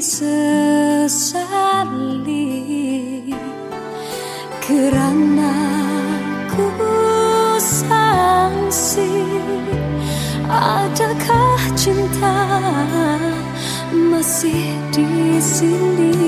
sesali kerana ku sangsi. Adakah cinta masih di sini?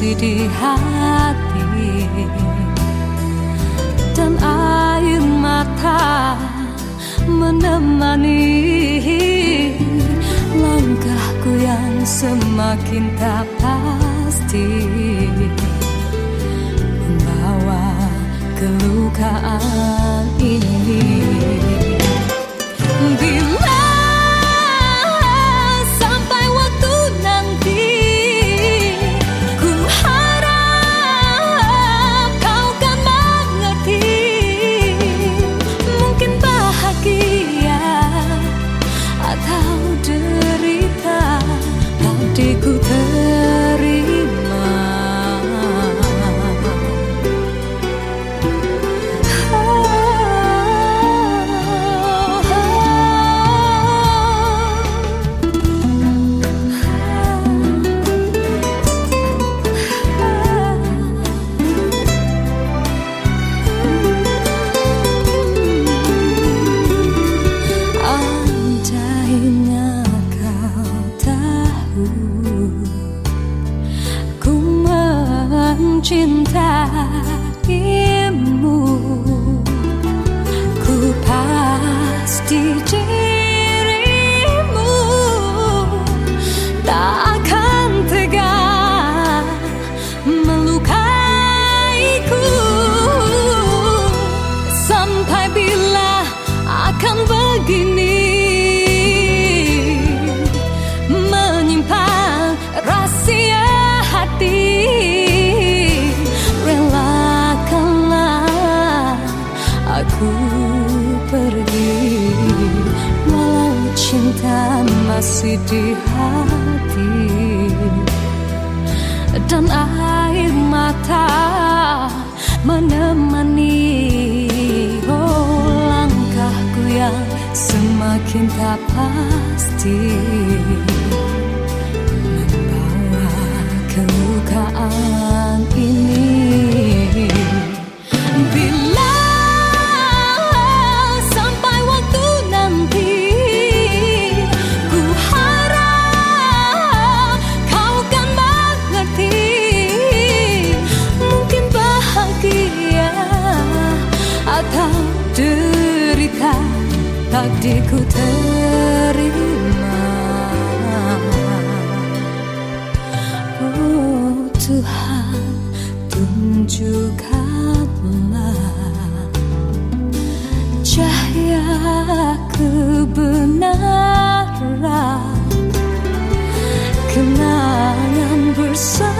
masih di hati. Dan air mata menemani langkahku yang semakin tak pasti. Membawa kelukaan sky. Masih di hati. Dan air mata menemani Oh langkahku yang semakin tak pasti takdir terima. Oh Tuhan tunjukkanlah Cahaya kebenaran Kenangan bersama